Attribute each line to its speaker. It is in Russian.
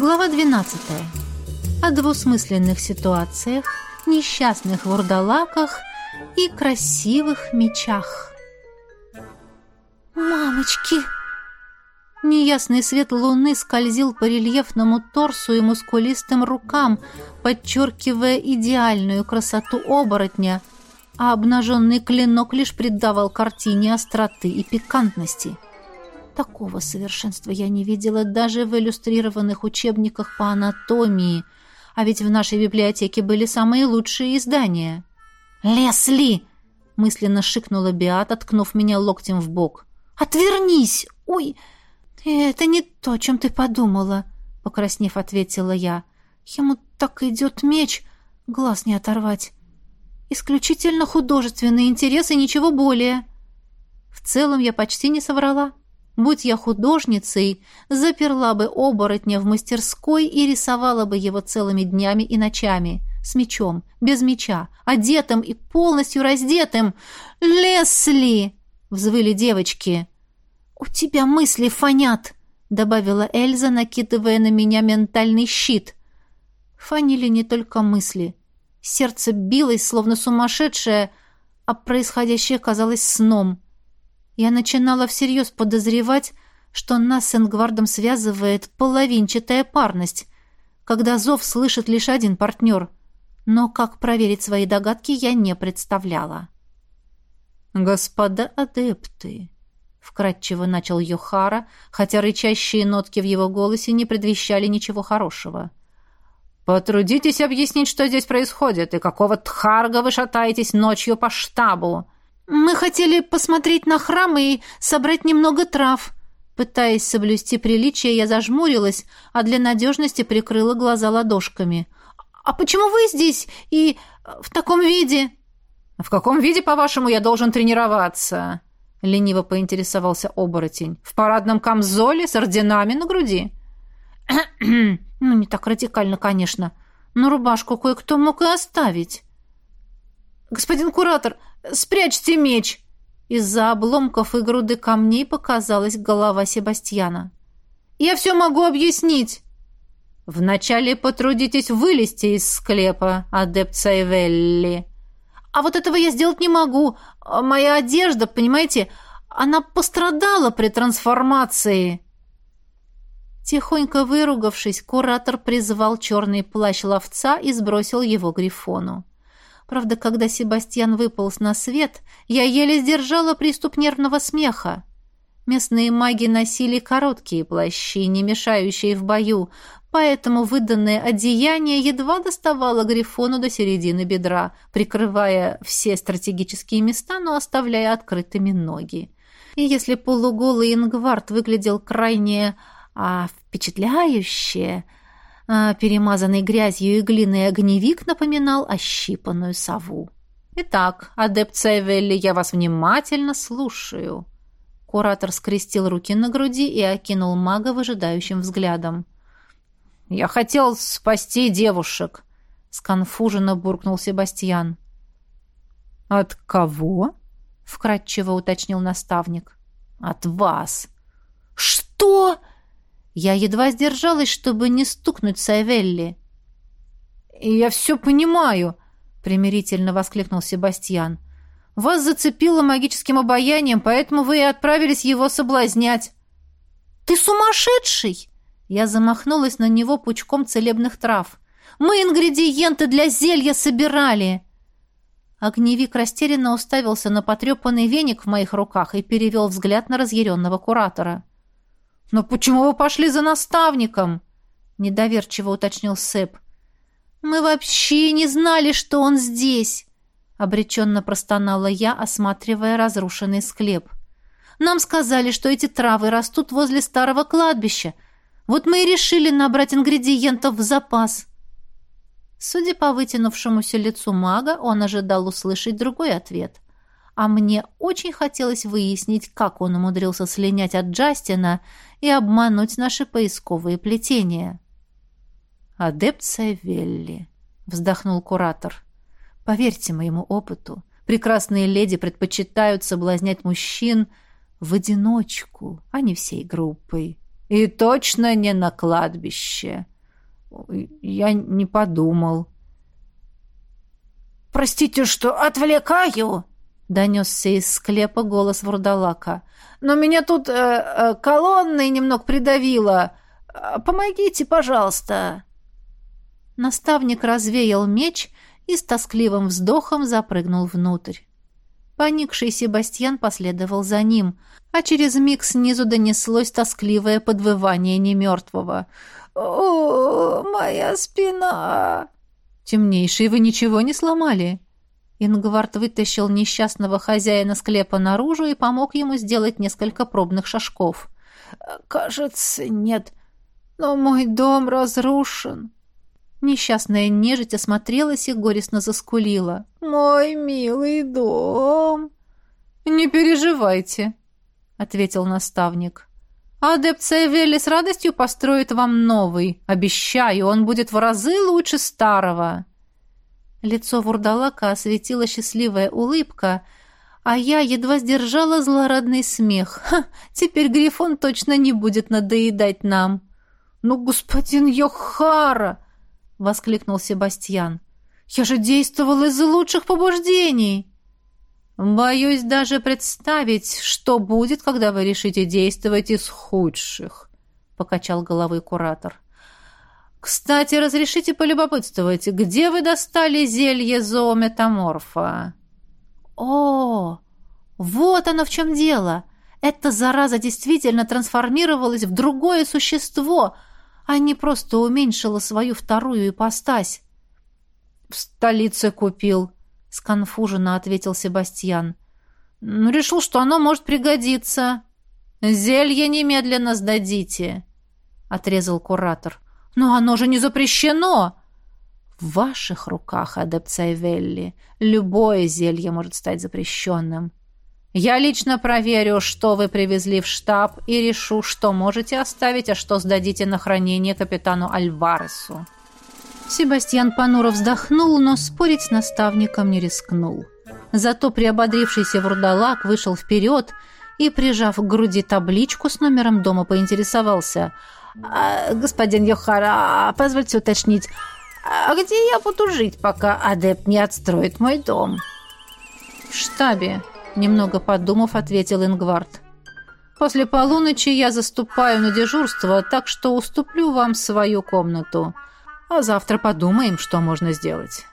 Speaker 1: Глава 12. О двусмысленных ситуациях, несчастных вурдалаках и красивых мечах. «Мамочки!» Неясный свет луны скользил по рельефному торсу и мускулистым рукам, подчеркивая идеальную красоту оборотня, а обнаженный клинок лишь придавал картине остроты и пикантности – Такого совершенства я не видела даже в иллюстрированных учебниках по анатомии, а ведь в нашей библиотеке были самые лучшие издания. «Лесли!» — мысленно шикнула Биата, ткнув меня локтем в бок. «Отвернись! Ой, это не то, о чем ты подумала!» — покраснев, ответила я. «Ему так идет меч, глаз не оторвать. Исключительно художественный интерес и ничего более». В целом я почти не соврала. Будь я художницей, заперла бы оборотня в мастерской и рисовала бы его целыми днями и ночами. С мечом, без меча, одетым и полностью раздетым. «Лесли!» — взвыли девочки. «У тебя мысли фонят!» — добавила Эльза, накидывая на меня ментальный щит. Фанили не только мысли. Сердце билось, словно сумасшедшее, а происходящее казалось сном — я начинала всерьез подозревать, что нас с Энгвардом связывает половинчатая парность, когда зов слышит лишь один партнер. Но как проверить свои догадки, я не представляла. «Господа адепты», — вкратчиво начал Йохара, хотя рычащие нотки в его голосе не предвещали ничего хорошего. «Потрудитесь объяснить, что здесь происходит, и какого тхарга вы шатаетесь ночью по штабу?» «Мы хотели посмотреть на храм и собрать немного трав». Пытаясь соблюсти приличие, я зажмурилась, а для надежности прикрыла глаза ладошками. «А почему вы здесь и в таком виде?» «В каком виде, по-вашему, я должен тренироваться?» — лениво поинтересовался оборотень. «В парадном камзоле с орденами на груди?» «Ну, не так радикально, конечно. Но рубашку кое-кто мог и оставить». «Господин куратор, спрячьте меч!» Из-за обломков и груды камней показалась голова Себастьяна. «Я все могу объяснить!» «Вначале потрудитесь вылезти из склепа, адепт Сайвелли». «А вот этого я сделать не могу. Моя одежда, понимаете, она пострадала при трансформации». Тихонько выругавшись, куратор призвал черный плащ ловца и сбросил его грифону. Правда, когда Себастьян выполз на свет, я еле сдержала приступ нервного смеха. Местные маги носили короткие плащи, не мешающие в бою, поэтому выданное одеяние едва доставало Грифону до середины бедра, прикрывая все стратегические места, но оставляя открытыми ноги. И если полуголый Ингвард выглядел крайне а, впечатляюще, а перемазанный грязью и глиной огневик напоминал ощипанную сову. «Итак, адепт Сайвелли, я вас внимательно слушаю». Куратор скрестил руки на груди и окинул мага выжидающим взглядом. «Я хотел спасти девушек», — сконфуженно буркнул Себастьян. «От кого?» — вкратчиво уточнил наставник. «От вас». «Что?» Я едва сдержалась, чтобы не стукнуть Сайвелли. «Я все понимаю», — примирительно воскликнул Себастьян. «Вас зацепило магическим обаянием, поэтому вы и отправились его соблазнять». «Ты сумасшедший!» Я замахнулась на него пучком целебных трав. «Мы ингредиенты для зелья собирали!» Огневик растерянно уставился на потрепанный веник в моих руках и перевел взгляд на разъяренного куратора. «Но почему вы пошли за наставником?» — недоверчиво уточнил Сэп. «Мы вообще не знали, что он здесь!» — обреченно простонала я, осматривая разрушенный склеп. «Нам сказали, что эти травы растут возле старого кладбища. Вот мы и решили набрать ингредиентов в запас». Судя по вытянувшемуся лицу мага, он ожидал услышать другой ответ — а мне очень хотелось выяснить, как он умудрился слинять от Джастина и обмануть наши поисковые плетения. «Адепт Савелли», — вздохнул куратор. «Поверьте моему опыту, прекрасные леди предпочитают соблазнять мужчин в одиночку, а не всей группой. И точно не на кладбище». Я не подумал.
Speaker 2: «Простите, что отвлекаю!» — донесся из склепа голос Вурдалака. «Но меня тут э, э, колонной немного придавило. Помогите, пожалуйста!»
Speaker 1: Наставник развеял меч и с тоскливым вздохом запрыгнул внутрь. Поникший Себастьян последовал за ним, а через миг снизу донеслось тоскливое подвывание немертвого.
Speaker 2: «О, моя спина!»
Speaker 1: «Темнейший, вы ничего не сломали?» Ингвард вытащил несчастного хозяина склепа наружу и помог ему сделать несколько пробных шажков.
Speaker 2: «Кажется, нет, но мой дом разрушен».
Speaker 1: Несчастная нежить осмотрелась и горестно заскулила.
Speaker 2: «Мой милый дом!»
Speaker 1: «Не переживайте», — ответил наставник. «Адепт Сайвелли с радостью построит вам новый. Обещаю, он будет в разы лучше старого». Лицо вурдалака осветила счастливая улыбка, а я едва сдержала злорадный смех. Ха, теперь Грифон точно не будет надоедать нам. «Ну, господин Йохара!» воскликнул Себастьян. Я же действовал из лучших побуждений. Боюсь даже представить, что будет, когда вы решите действовать из худших, покачал головой куратор. Кстати, разрешите полюбопытствовать, где вы достали зелье зоометаморфа? О, вот оно в чем дело. Эта зараза действительно трансформировалась в другое существо — а не просто уменьшила свою вторую ипостась. «В столице купил», — сконфуженно ответил Себастьян. «Ну, решил, что оно может пригодиться». «Зелье немедленно сдадите», — отрезал куратор. «Но оно же не запрещено!» «В ваших руках, адепт Сайвелли, любое зелье может стать запрещенным. Я лично проверю, что вы привезли в штаб, и решу, что можете оставить, а что сдадите на хранение капитану Альваресу». Себастьян понуро вздохнул, но спорить с наставником не рискнул. Зато приободрившийся вурдалак вышел вперед и, прижав к груди табличку с номером дома, поинтересовался.
Speaker 2: «А, «Господин Йохара, позвольте уточнить, а где я буду жить, пока адепт не отстроит мой дом?»
Speaker 1: «В штабе», Немного подумав, ответил Ингвард. После полуночи я заступаю на дежурство, так что уступлю вам свою комнату. А завтра подумаем, что можно сделать.